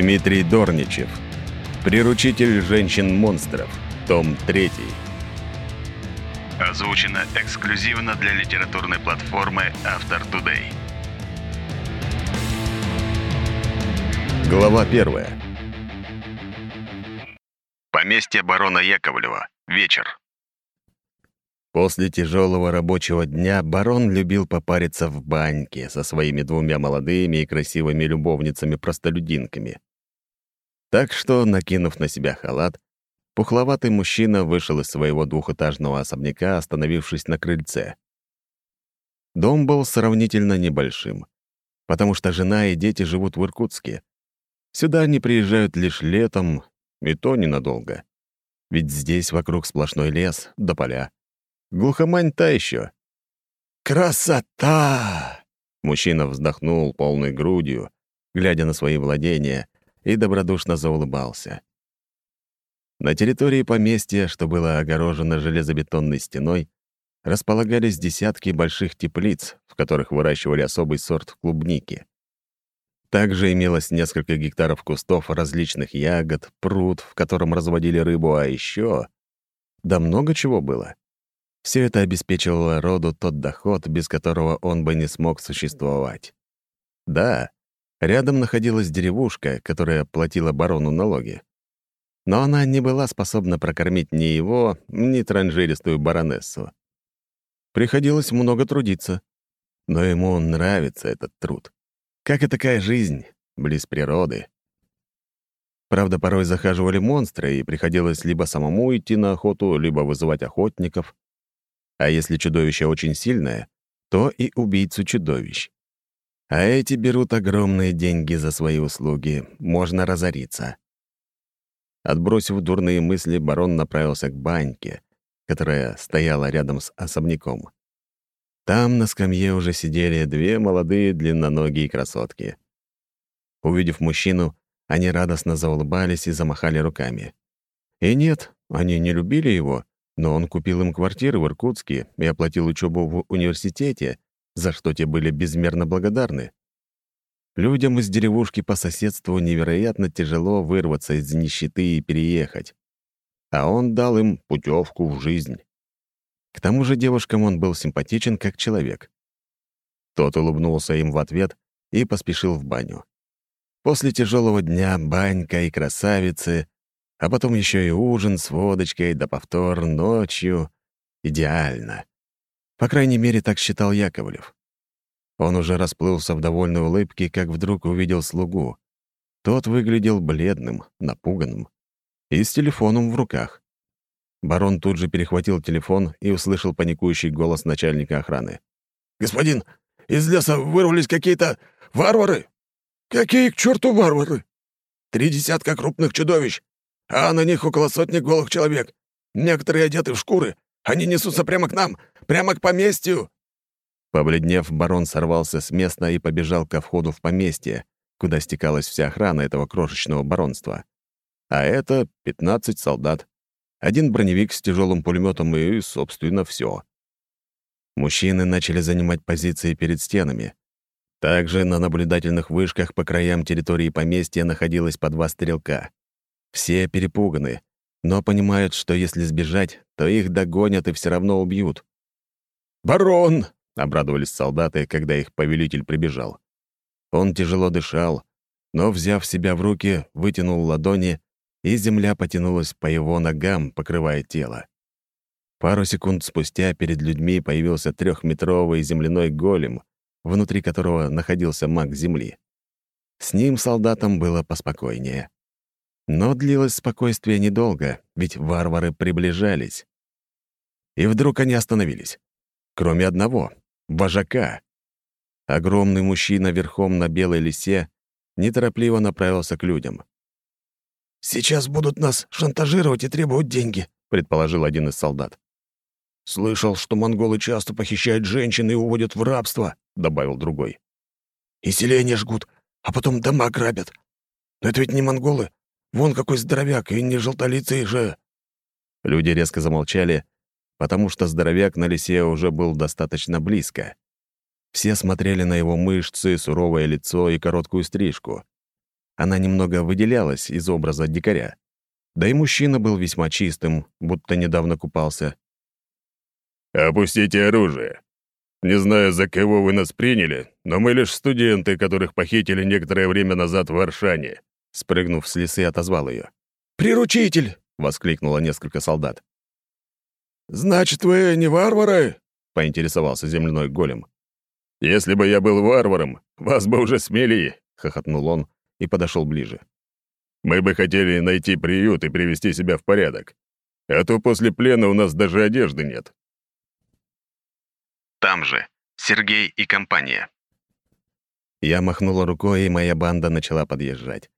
Дмитрий Дорничев. Приручитель женщин-монстров. Том 3. Озвучено эксклюзивно для литературной платформы Автор Today. Глава 1. Поместье барона Яковлева. Вечер. После тяжелого рабочего дня барон любил попариться в баньке со своими двумя молодыми и красивыми любовницами-простолюдинками. Так что, накинув на себя халат, пухловатый мужчина вышел из своего двухэтажного особняка, остановившись на крыльце. Дом был сравнительно небольшим, потому что жена и дети живут в Иркутске. Сюда они приезжают лишь летом, и то ненадолго. Ведь здесь вокруг сплошной лес да поля. Глухомань та еще. «Красота!» Мужчина вздохнул полной грудью, глядя на свои владения, и добродушно заулыбался. На территории поместья, что было огорожено железобетонной стеной, располагались десятки больших теплиц, в которых выращивали особый сорт клубники. Также имелось несколько гектаров кустов различных ягод, пруд, в котором разводили рыбу, а еще... Да много чего было. Все это обеспечивало роду тот доход, без которого он бы не смог существовать. Да, рядом находилась деревушка, которая платила барону налоги. Но она не была способна прокормить ни его, ни транжиристую баронессу. Приходилось много трудиться. Но ему нравится этот труд. Как и такая жизнь, близ природы. Правда, порой захаживали монстры, и приходилось либо самому идти на охоту, либо вызывать охотников. А если чудовище очень сильное, то и убийцу чудовищ. А эти берут огромные деньги за свои услуги, можно разориться. Отбросив дурные мысли, барон направился к баньке, которая стояла рядом с особняком. Там на скамье уже сидели две молодые длинноногие красотки. Увидев мужчину, они радостно заулыбались и замахали руками. И нет, они не любили его, но он купил им квартиры в Иркутске и оплатил учебу в университете, за что те были безмерно благодарны. Людям из деревушки по соседству невероятно тяжело вырваться из нищеты и переехать. А он дал им путевку в жизнь. К тому же девушкам он был симпатичен как человек. Тот улыбнулся им в ответ и поспешил в баню. После тяжелого дня банька и красавицы а потом еще и ужин с водочкой, да повтор ночью. Идеально. По крайней мере, так считал Яковлев. Он уже расплылся в довольной улыбке, как вдруг увидел слугу. Тот выглядел бледным, напуганным и с телефоном в руках. Барон тут же перехватил телефон и услышал паникующий голос начальника охраны. «Господин, из леса вырвались какие-то варвары!» «Какие к черту варвары?» «Три десятка крупных чудовищ а на них около сотни голых человек. Некоторые одеты в шкуры. Они несутся прямо к нам, прямо к поместью!» Побледнев, барон сорвался с места и побежал ко входу в поместье, куда стекалась вся охрана этого крошечного баронства. А это 15 солдат, один броневик с тяжелым пулеметом и, собственно, все. Мужчины начали занимать позиции перед стенами. Также на наблюдательных вышках по краям территории поместья находилось по два стрелка. Все перепуганы, но понимают, что если сбежать, то их догонят и все равно убьют. «Барон!» — обрадовались солдаты, когда их повелитель прибежал. Он тяжело дышал, но, взяв себя в руки, вытянул ладони, и земля потянулась по его ногам, покрывая тело. Пару секунд спустя перед людьми появился трехметровый земляной голем, внутри которого находился маг земли. С ним солдатам было поспокойнее. Но длилось спокойствие недолго, ведь варвары приближались. И вдруг они остановились. Кроме одного — вожака. Огромный мужчина верхом на белой лисе неторопливо направился к людям. «Сейчас будут нас шантажировать и требовать деньги», — предположил один из солдат. «Слышал, что монголы часто похищают женщин и уводят в рабство», — добавил другой. «И селения жгут, а потом дома грабят. Но это ведь не монголы, Вон какой здоровяк, и не желтолицый же!» Люди резко замолчали, потому что здоровяк на лисе уже был достаточно близко. Все смотрели на его мышцы, суровое лицо и короткую стрижку. она немного выделялась из образа дикаря. Да и мужчина был весьма чистым, будто недавно купался. «Опустите оружие. Не знаю, за кого вы нас приняли, но мы лишь студенты, которых похитили некоторое время назад в Аршане», спрыгнув с лесы, отозвал ее. «Приручитель!» — воскликнуло несколько солдат. «Значит, вы не варвары?» — поинтересовался земляной голем. «Если бы я был варваром, вас бы уже смели!» — хохотнул он и подошел ближе. «Мы бы хотели найти приют и привести себя в порядок. А то после плена у нас даже одежды нет». Там же Сергей и компания. Я махнула рукой, и моя банда начала подъезжать.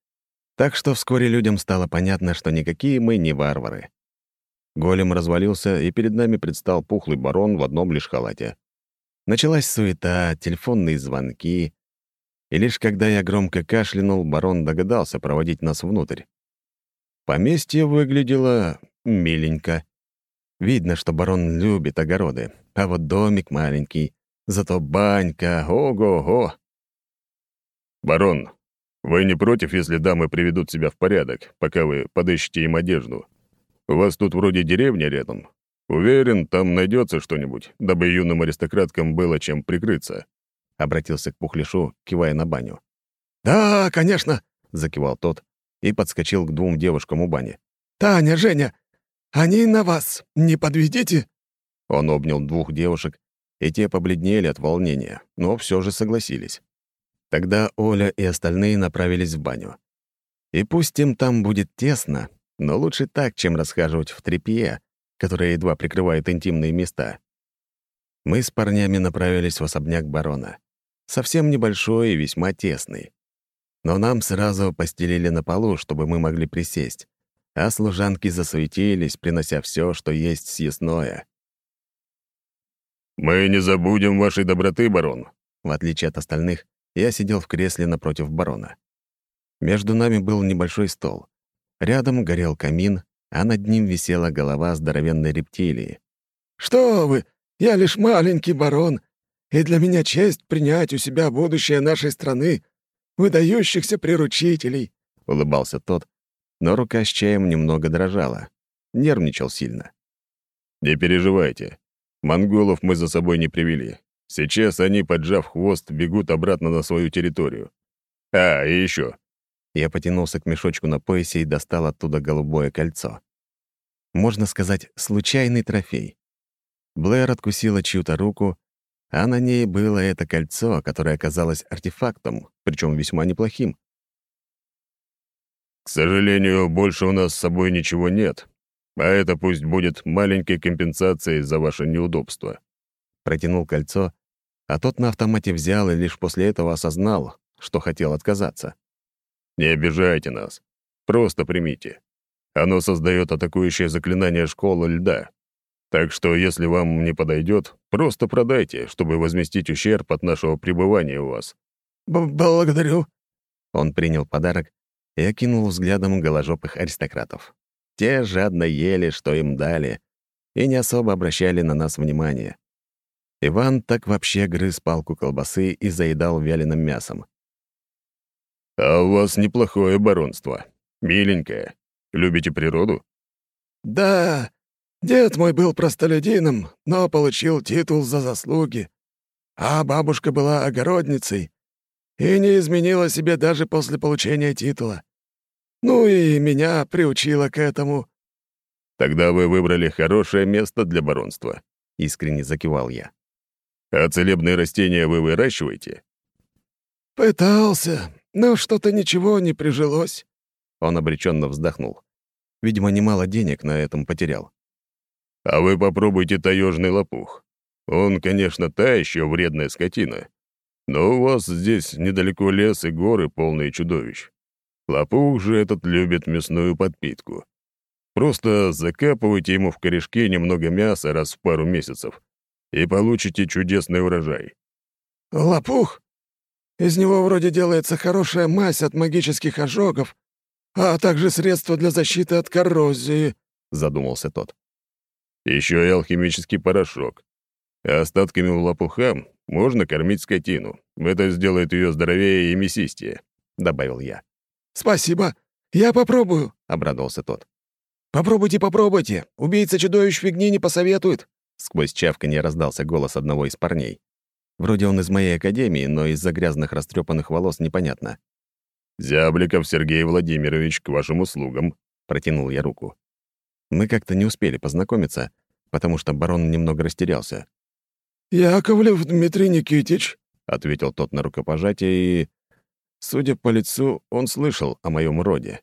Так что вскоре людям стало понятно, что никакие мы не варвары. Голем развалился, и перед нами предстал пухлый барон в одном лишь халате. Началась суета, телефонные звонки, и лишь когда я громко кашлянул, барон догадался проводить нас внутрь. Поместье выглядело миленько. Видно, что барон любит огороды, а вот домик маленький, зато банька, ого-го. «Барон, вы не против, если дамы приведут себя в порядок, пока вы подыщете им одежду? У вас тут вроде деревня рядом. Уверен, там найдется что-нибудь, дабы юным аристократкам было чем прикрыться», — обратился к Пухляшу, кивая на баню. «Да, конечно», — закивал тот и подскочил к двум девушкам у бани. «Таня, Женя, они на вас не подведите?» Он обнял двух девушек, и те побледнели от волнения, но все же согласились. Тогда Оля и остальные направились в баню. И пусть им там будет тесно, но лучше так, чем расхаживать в тряпье, которое едва прикрывает интимные места. Мы с парнями направились в особняк барона. Совсем небольшой и весьма тесный. Но нам сразу постелили на полу, чтобы мы могли присесть, а служанки засуетились, принося все, что есть съестное. «Мы не забудем вашей доброты, барон», в отличие от остальных, я сидел в кресле напротив барона. Между нами был небольшой стол. Рядом горел камин, а над ним висела голова здоровенной рептилии. «Что вы! Я лишь маленький барон, и для меня честь принять у себя будущее нашей страны, выдающихся приручителей», — улыбался тот, но рука с чаем немного дрожала. Нервничал сильно. «Не переживайте. Монголов мы за собой не привели. Сейчас они, поджав хвост, бегут обратно на свою территорию. А, и еще. Я потянулся к мешочку на поясе и достал оттуда голубое кольцо. Можно сказать, случайный трофей. Блэр откусила чью-то руку, а на ней было это кольцо, которое оказалось артефактом, причем весьма неплохим. «К сожалению, больше у нас с собой ничего нет, а это пусть будет маленькой компенсацией за ваше неудобство». Протянул кольцо, а тот на автомате взял и лишь после этого осознал, что хотел отказаться. «Не обижайте нас. Просто примите. Оно создает атакующее заклинание школы льда. Так что, если вам не подойдет, просто продайте, чтобы возместить ущерб от нашего пребывания у вас». Б «Благодарю». Он принял подарок и окинул взглядом голожопых аристократов. Те жадно ели, что им дали, и не особо обращали на нас внимания. Иван так вообще грыз палку колбасы и заедал вяленым мясом. «А у вас неплохое баронство. Миленькое. Любите природу?» «Да, дед мой был простолюдином, но получил титул за заслуги. А бабушка была огородницей и не изменила себе даже после получения титула. Ну и меня приучила к этому». «Тогда вы выбрали хорошее место для баронства», — искренне закивал я. А целебные растения вы выращиваете? Пытался, но что-то ничего не прижилось. Он обреченно вздохнул. Видимо, немало денег на этом потерял. А вы попробуйте таежный лопух. Он, конечно, та еще вредная скотина. Но у вас здесь недалеко лес и горы, полные чудовищ. Лопух же этот любит мясную подпитку. Просто закапывайте ему в корешки немного мяса раз в пару месяцев, и получите чудесный урожай». «Лопух? Из него вроде делается хорошая мазь от магических ожогов, а также средство для защиты от коррозии», — задумался тот. Еще и алхимический порошок. А остатками лопуха можно кормить скотину. Это сделает ее здоровее и мясистее», — добавил я. «Спасибо. Я попробую», — обрадовался тот. «Попробуйте, попробуйте. Убийца-чудовищ фигни не посоветует». Сквозь чавканье раздался голос одного из парней. Вроде он из моей академии, но из-за грязных растрепанных волос непонятно. «Зябликов Сергей Владимирович, к вашим услугам», — протянул я руку. Мы как-то не успели познакомиться, потому что барон немного растерялся. «Яковлев Дмитрий Никитич», — ответил тот на рукопожатие, и, судя по лицу, он слышал о моем роде.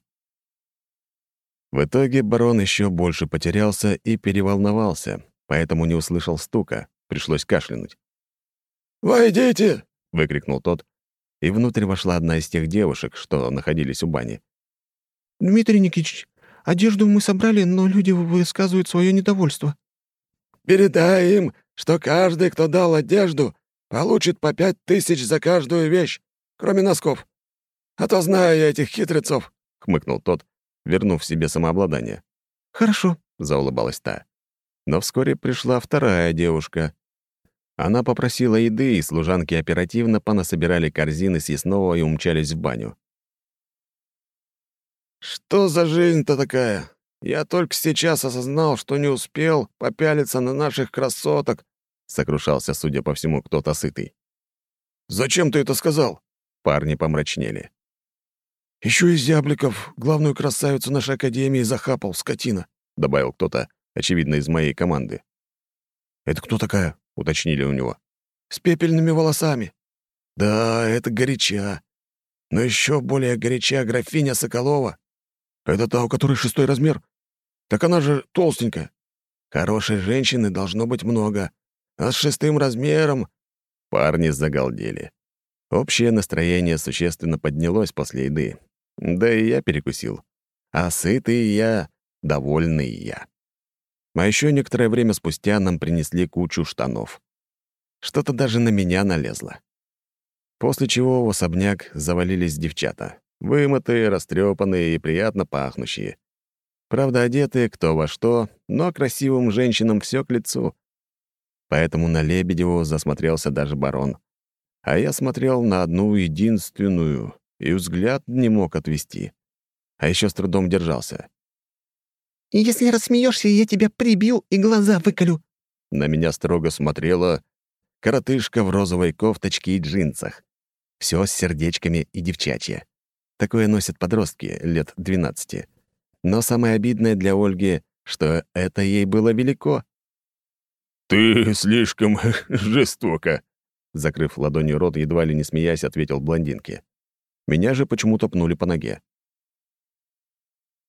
В итоге барон еще больше потерялся и переволновался, поэтому не услышал стука, пришлось кашлянуть. «Войдите!» — выкрикнул тот, и внутрь вошла одна из тех девушек, что находились у бани. «Дмитрий Никитич, одежду мы собрали, но люди высказывают свое недовольство». «Передай им, что каждый, кто дал одежду, получит по пять тысяч за каждую вещь, кроме носков. А то знаю я этих хитрецов», — хмыкнул тот, вернув себе самообладание. «Хорошо», — заулыбалась та. Но вскоре пришла вторая девушка, она попросила еды, и служанки оперативно понасобирали корзины съестного и умчались в баню. «Что за жизнь-то такая? Я только сейчас осознал, что не успел попялиться на наших красоток», — сокрушался, судя по всему, кто-то сытый. «Зачем ты это сказал?» Парни помрачнели. «Еще и Зябликов, главную красавицу нашей академии, захапал, скотина», — добавил кто-то, очевидно, из моей команды. «Это кто такая?» — уточнили у него. «С пепельными волосами». «Да, это горяча. Но еще более горяча графиня Соколова. Это та, у которой шестой размер? Так она же толстенькая. Хорошей женщины должно быть много, а с шестым размером...» Парни загалдели. Общее настроение существенно поднялось после еды. Да и я перекусил. А сытый я, довольный я. А еще некоторое время спустя нам принесли кучу штанов. Что-то даже на меня налезло. После чего в особняк завалились девчата. Вымытые, растрепанные и приятно пахнущие. Правда, одетые кто во что, но красивым женщинам все к лицу. Поэтому на Лебедеву засмотрелся даже барон. А я смотрел на одну единственную и взгляд не мог отвести. А еще с трудом держался. «Если рассмеешься, я тебя прибью и глаза выколю». На меня строго смотрела коротышка в розовой кофточке и джинсах. Все с сердечками и девчачье. Такое носят подростки лет 12. Но самое обидное для Ольги, что это ей было велико. «Ты слишком жестоко», — закрыв ладонью рот, едва ли не смеясь, ответил блондинке. Меня же почему-то пнули по ноге.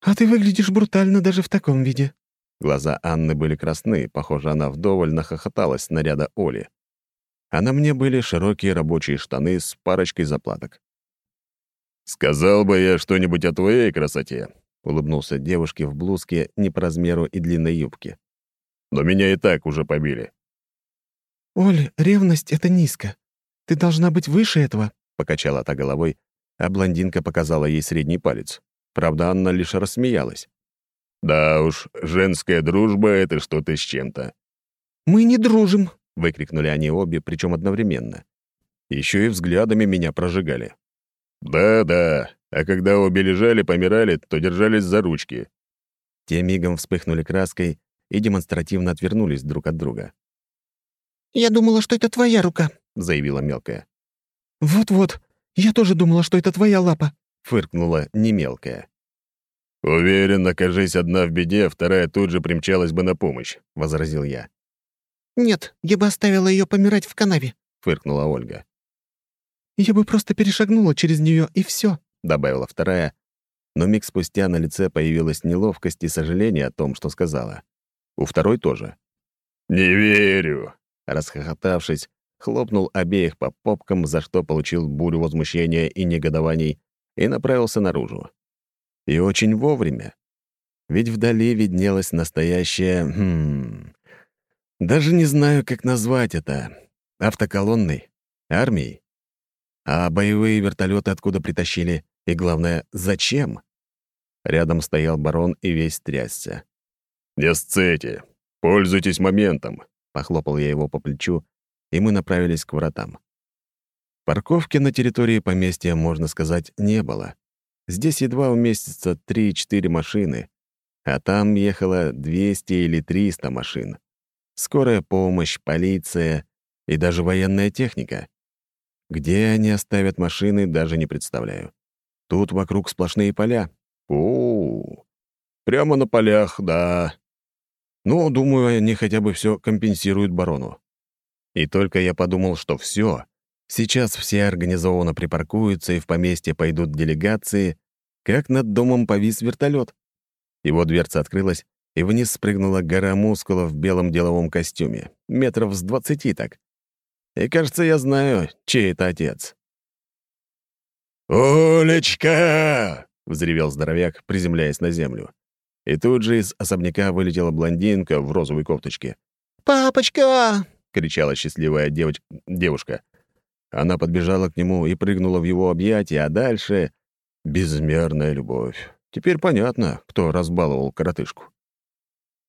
«А ты выглядишь брутально даже в таком виде». Глаза Анны были красны, похоже, она вдоволь нахохоталась с наряда Оли. А на мне были широкие рабочие штаны с парочкой заплаток. «Сказал бы я что-нибудь о твоей красоте», — улыбнулся девушке в блузке не по размеру и длинной юбке. «Но меня и так уже побили». «Оль, ревность — это низко. Ты должна быть выше этого», — покачала та головой, а блондинка показала ей средний палец. Правда, Анна лишь рассмеялась. «Да уж, женская дружба — это что-то с чем-то». «Мы не дружим», — выкрикнули они обе, причем одновременно. Еще и взглядами меня прожигали. «Да-да, а когда обе лежали, помирали, то держались за ручки». Те мигом вспыхнули краской и демонстративно отвернулись друг от друга. «Я думала, что это твоя рука», — заявила мелкая. «Вот-вот, я тоже думала, что это твоя лапа», фыркнула немелкая. «Уверен, окажись одна в беде, вторая тут же примчалась бы на помощь», — возразил я. «Нет, я бы оставила ее помирать в канаве», — фыркнула Ольга. «Я бы просто перешагнула через нее и все, добавила вторая, но миг спустя на лице появилась неловкость и сожаление о том, что сказала. У второй тоже. «Не верю», — расхохотавшись, хлопнул обеих по попкам, за что получил бурю возмущения и негодований, и направился наружу. И очень вовремя. Ведь вдали виднелась настоящая... Хм, даже не знаю, как назвать это. Автоколонной? Армией? А боевые вертолеты откуда притащили? И главное, зачем? Рядом стоял барон и весь трясся. «Не сцете! Пользуйтесь моментом!» Похлопал я его по плечу, и мы направились к вратам. Парковки на территории поместья, можно сказать, не было. Здесь едва уместится 3-4 машины, а там ехало 200 или 300 машин. Скорая помощь, полиция и даже военная техника. Где они оставят машины, даже не представляю. Тут вокруг сплошные поля. О, -о, -о. прямо на полях, да. Ну, думаю, они хотя бы все компенсируют барону. И только я подумал, что все, сейчас все организованно припаркуются и в поместье пойдут делегации, как над домом повис вертолет. Его дверца открылась, и вниз спрыгнула гора мускулов в белом деловом костюме, метров с двадцати так. И, кажется, я знаю, чей это отец. «Олечка!» — взревел здоровяк, приземляясь на землю. И тут же из особняка вылетела блондинка в розовой кофточке. «Папочка!» — кричала счастливая девоч... девушка. Она подбежала к нему и прыгнула в его объятия, а дальше — безмерная любовь. Теперь понятно, кто разбаловал коротышку.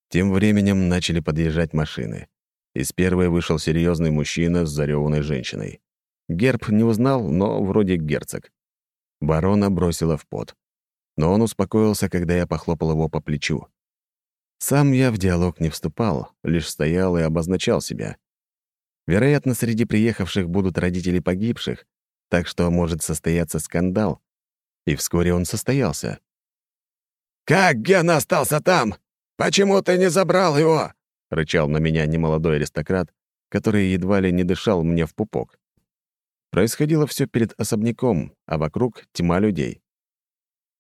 Тем временем начали подъезжать машины. Из первой вышел серьезный мужчина с зареванной женщиной. Герб не узнал, но вроде герцог. Барона бросила в пот. Но он успокоился, когда я похлопал его по плечу. Сам я в диалог не вступал, лишь стоял и обозначал себя. Вероятно, среди приехавших будут родители погибших, так что может состояться скандал. И вскоре он состоялся. «Как Гена остался там? Почему ты не забрал его?» — рычал на меня немолодой аристократ, который едва ли не дышал мне в пупок. Происходило все перед особняком, а вокруг тьма людей.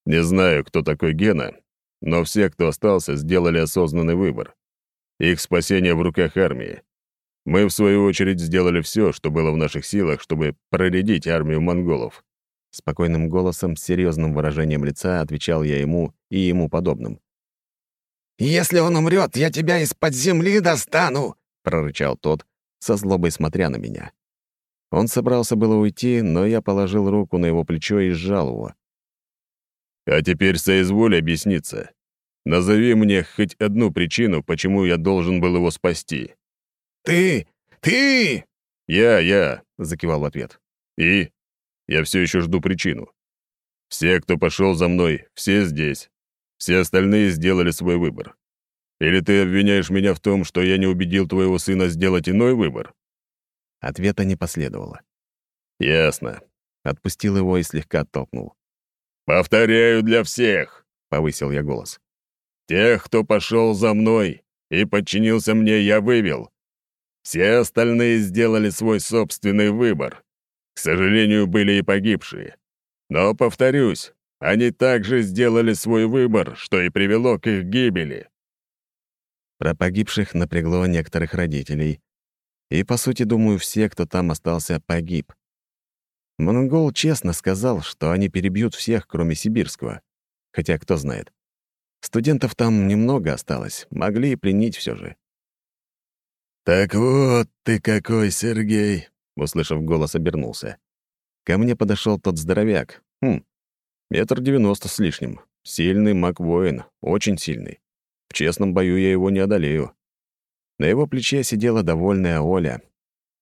«Не знаю, кто такой Гена, но все, кто остался, сделали осознанный выбор. Их спасение в руках армии. Мы, в свою очередь, сделали все, что было в наших силах, чтобы проредить армию монголов». Спокойным голосом, с серьезным выражением лица отвечал я ему и ему подобным. «Если он умрет, я тебя из-под земли достану!» — прорычал тот, со злобой смотря на меня. Он собрался было уйти, но я положил руку на его плечо и сжал его. «А теперь соизволь объясниться. Назови мне хоть одну причину, почему я должен был его спасти». «Ты! Ты!» «Я, я!» — закивал в ответ. «И? Я все еще жду причину. Все, кто пошел за мной, все здесь. Все остальные сделали свой выбор. Или ты обвиняешь меня в том, что я не убедил твоего сына сделать иной выбор?» Ответа не последовало. «Ясно». Отпустил его и слегка оттолкнул. «Повторяю для всех», — повысил я голос. «Тех, кто пошел за мной и подчинился мне, я вывел. Все остальные сделали свой собственный выбор. К сожалению, были и погибшие. Но, повторюсь, они также сделали свой выбор, что и привело к их гибели. Про погибших напрягло некоторых родителей. И, по сути, думаю, все, кто там остался, погиб. Монгол честно сказал, что они перебьют всех, кроме сибирского. Хотя, кто знает. Студентов там немного осталось, могли и пленить все же. «Так вот ты какой, Сергей!» — услышав голос, обернулся. Ко мне подошел тот здоровяк. Хм, Метр девяносто с лишним. Сильный маг-воин, очень сильный. В честном бою я его не одолею. На его плече сидела довольная Оля,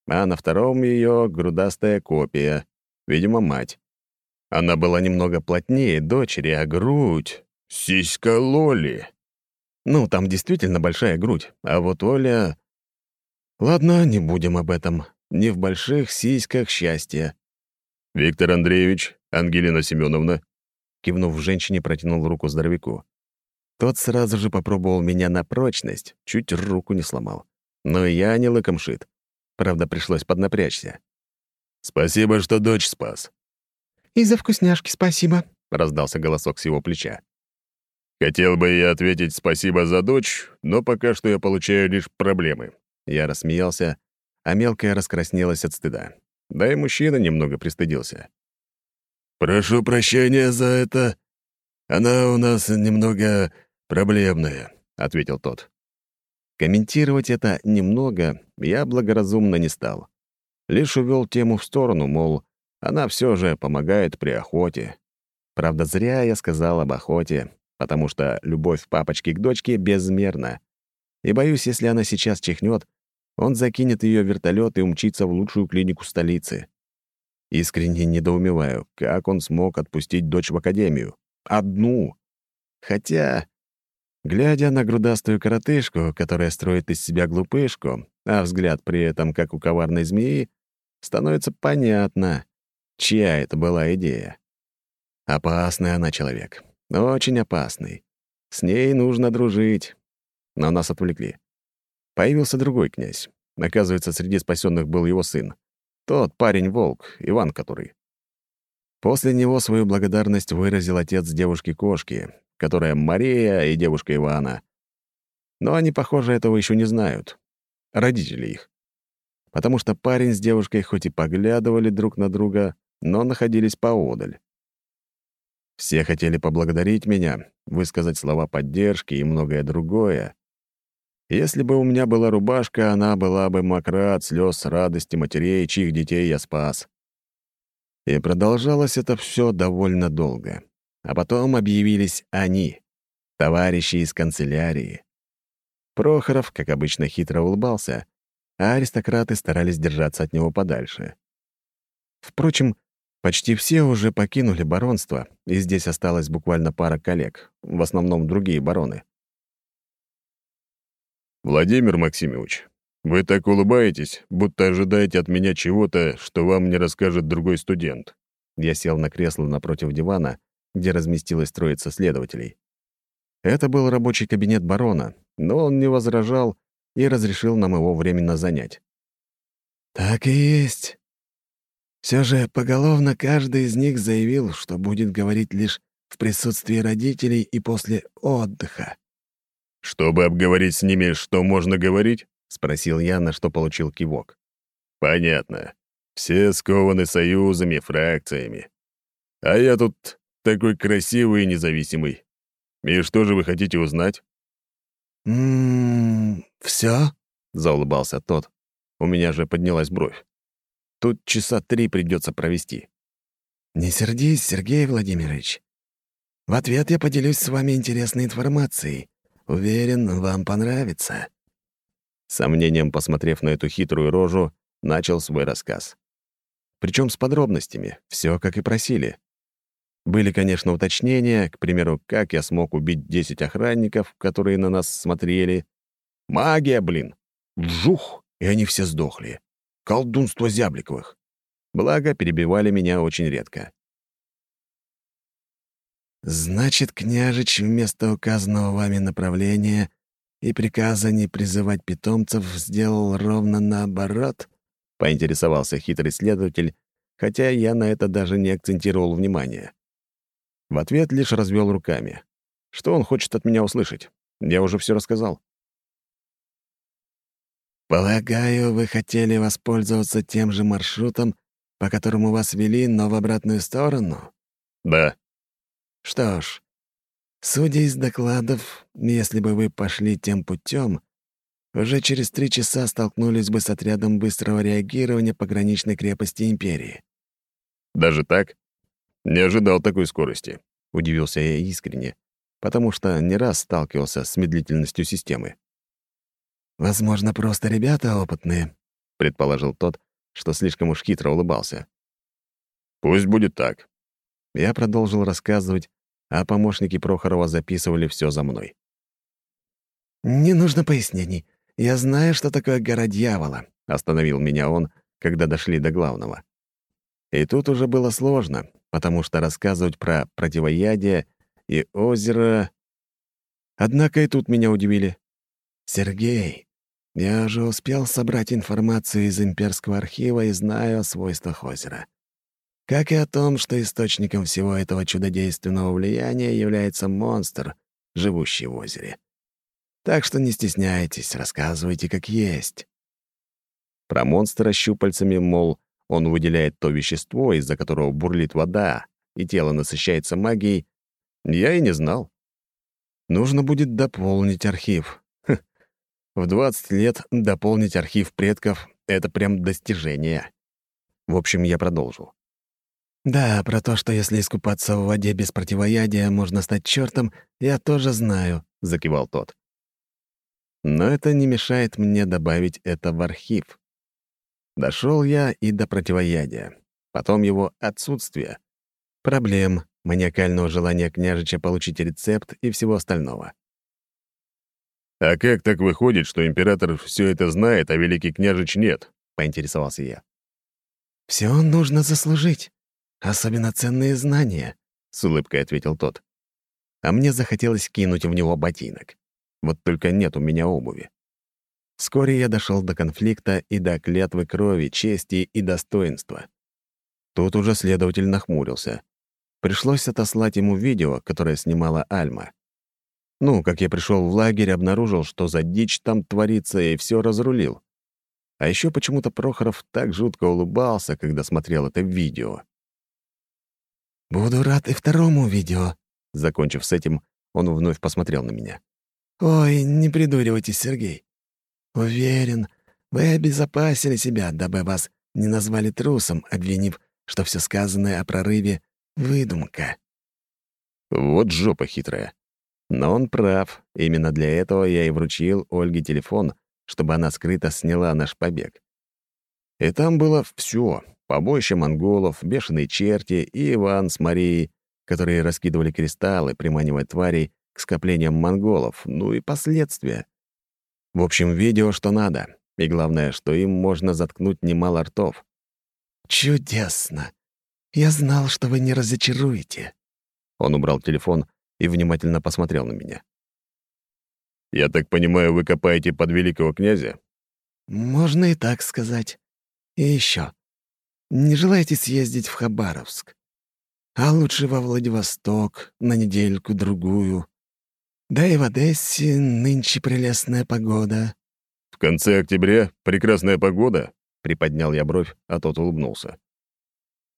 а на втором ее грудастая копия, видимо, мать. Она была немного плотнее дочери, а грудь... Сиська Лоли. Ну, там действительно большая грудь, а вот Оля... Ладно, не будем об этом. Не в больших сиськах счастья. Виктор Андреевич, Ангелина Семеновна, Кивнув женщине, протянул руку здоровяку. Тот сразу же попробовал меня на прочность, чуть руку не сломал. Но я не лыком шит. Правда, пришлось поднапрячься. «Спасибо, что дочь спас». «И за вкусняшки спасибо», — раздался голосок с его плеча. «Хотел бы я ответить спасибо за дочь, но пока что я получаю лишь проблемы». Я рассмеялся, а мелкая раскраснелась от стыда. Да и мужчина немного пристыдился. «Прошу прощения за это. Она у нас немного проблемная», — ответил тот. Комментировать это немного я благоразумно не стал. Лишь увел тему в сторону, мол, она все же помогает при охоте. Правда, зря я сказал об охоте, потому что любовь папочки к дочке безмерна. И боюсь, если она сейчас чихнет, он закинет ее в вертолет и умчится в лучшую клинику столицы. Искренне недоумеваю, как он смог отпустить дочь в академию. Одну. Хотя, глядя на грудастую коротышку, которая строит из себя глупышку, а взгляд при этом, как у коварной змеи, становится понятно, чья это была идея. Опасный она человек. Очень опасный. С ней нужно дружить. Но нас отвлекли. Появился другой князь. Оказывается, среди спасенных был его сын. Тот парень-волк, Иван который. После него свою благодарность выразил отец девушки-кошки, которая Мария и девушка Ивана. Но они, похоже, этого еще не знают. Родители их. Потому что парень с девушкой хоть и поглядывали друг на друга, но находились поодаль. Все хотели поблагодарить меня, высказать слова поддержки и многое другое. Если бы у меня была рубашка, она была бы мокра от слез радости матерей, чьих детей я спас. И продолжалось это все довольно долго. А потом объявились они, товарищи из канцелярии. Прохоров, как обычно, хитро улыбался, а аристократы старались держаться от него подальше. Впрочем, почти все уже покинули баронство, и здесь осталось буквально пара коллег, в основном другие бароны. «Владимир Максимович, вы так улыбаетесь, будто ожидаете от меня чего-то, что вам не расскажет другой студент». Я сел на кресло напротив дивана, где разместилась троица следователей. Это был рабочий кабинет барона, но он не возражал и разрешил нам его временно занять. «Так и есть. Все же поголовно каждый из них заявил, что будет говорить лишь в присутствии родителей и после отдыха. «Чтобы обговорить с ними, что можно говорить?» — спросил я, на что получил кивок. «Понятно. Все скованы союзами, фракциями. А я тут такой красивый и независимый. И что же вы хотите узнать?» «М-м, все?» — заулыбался тот. У меня же поднялась бровь. Тут часа три придется провести. «Не сердись, Сергей Владимирович. В ответ я поделюсь с вами интересной информацией. Уверен, вам понравится». Сомнением посмотрев на эту хитрую рожу, начал свой рассказ. Причем с подробностями, все как и просили. Были, конечно, уточнения, к примеру, как я смог убить 10 охранников, которые на нас смотрели. Магия, блин! Вжух! И они все сдохли. Колдунство Зябликовых. Благо, перебивали меня очень редко. «Значит, княжич вместо указанного вами направления и приказа не призывать питомцев сделал ровно наоборот?» — поинтересовался хитрый следователь, хотя я на это даже не акцентировал внимание. В ответ лишь развел руками. Что он хочет от меня услышать? Я уже все рассказал. «Полагаю, вы хотели воспользоваться тем же маршрутом, по которому вас вели, но в обратную сторону?» «Да», что ж, судя из докладов, если бы вы пошли тем путем, уже через три часа столкнулись бы с отрядом быстрого реагирования пограничной крепости Империи. «Даже так? Не ожидал такой скорости», — удивился я искренне, потому что не раз сталкивался с медлительностью системы. «Возможно, просто ребята опытные», — предположил тот, что слишком уж хитро улыбался. «Пусть будет так». Я продолжил рассказывать, а помощники Прохорова записывали все за мной. «Не нужно пояснений. Я знаю, что такое гора дьявола», — остановил меня он, когда дошли до главного. И тут уже было сложно, потому что рассказывать про противоядие и озеро... Однако и тут меня удивили. «Сергей, я уже успел собрать информацию из имперского архива и знаю о свойствах озера как и о том, что источником всего этого чудодейственного влияния является монстр, живущий в озере. Так что не стесняйтесь, рассказывайте как есть. Про монстра щупальцами, мол, он выделяет то вещество, из-за которого бурлит вода, и тело насыщается магией, я и не знал. Нужно будет дополнить архив. Хм. В 20 лет дополнить архив предков — это прям достижение. В общем, я продолжу. «Да, про то, что если искупаться в воде без противоядия, можно стать чертом, я тоже знаю», — закивал тот. Но это не мешает мне добавить это в архив. Дошел я и до противоядия. потом его отсутствие, проблем, маниакального желания княжича получить рецепт и всего остального. «А как так выходит, что император все это знает, а великий княжич нет?» — поинтересовался я. «Все нужно заслужить, особенно ценные знания», — с улыбкой ответил тот. А мне захотелось кинуть в него ботинок. Вот только нет у меня обуви. Вскоре я дошел до конфликта и до клятвы крови, чести и достоинства. Тут уже следователь нахмурился. Пришлось отослать ему видео, которое снимала Альма. Ну, как я пришел в лагерь, обнаружил, что за дичь там творится, и все разрулил. А еще почему-то Прохоров так жутко улыбался, когда смотрел это видео. «Буду рад и второму видео», — закончив с этим, он вновь посмотрел на меня. «Ой, не придуривайтесь, Сергей. Уверен, вы обезопасили себя, дабы вас не назвали трусом, обвинив, что все сказанное о прорыве — выдумка». Вот жопа хитрая. Но он прав. Именно для этого я и вручил Ольге телефон, чтобы она скрыто сняла наш побег. И там было все: побоище монголов, бешеные черти и Иван с Марией, которые раскидывали кристаллы, приманивая тварей к скоплениям монголов, ну и последствия. В общем, видео что надо. И главное, что им можно заткнуть немало ртов. «Чудесно! Я знал, что вы не разочаруете». Он убрал телефон и внимательно посмотрел на меня. «Я так понимаю, вы копаете под великого князя?» «Можно и так сказать. И еще. Не желаете съездить в Хабаровск? А лучше во Владивосток на недельку-другую. Да и в Одессе нынче прелестная погода». «В конце октября прекрасная погода?» — приподнял я бровь, а тот улыбнулся.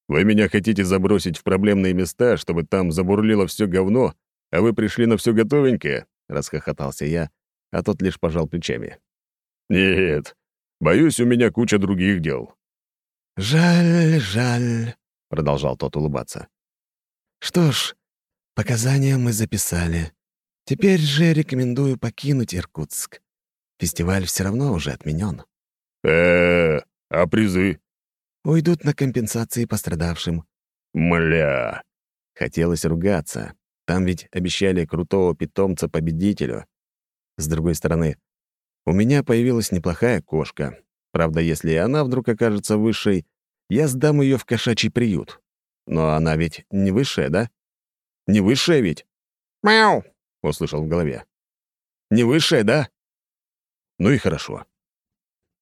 «Вы меня хотите забросить в проблемные места, чтобы там забурлило все говно, а вы пришли на все готовенькое?» — расхохотался я, а тот лишь пожал плечами. «Нет, боюсь, у меня куча других дел». «Жаль, жаль», — продолжал тот улыбаться. «Что ж, показания мы записали. Теперь же рекомендую покинуть Иркутск. Фестиваль все равно уже отменен. э а призы?» «Уйдут на компенсации пострадавшим». «Мля!» Хотелось ругаться, там ведь обещали крутого питомца победителю. С другой стороны, у меня появилась неплохая кошка. Правда, если она вдруг окажется высшей, я сдам ее в кошачий приют. Но она ведь не высшая, да? Не высшая ведь? «Мяу!» — услышал в голове. «Не высшая, да?» Ну и хорошо.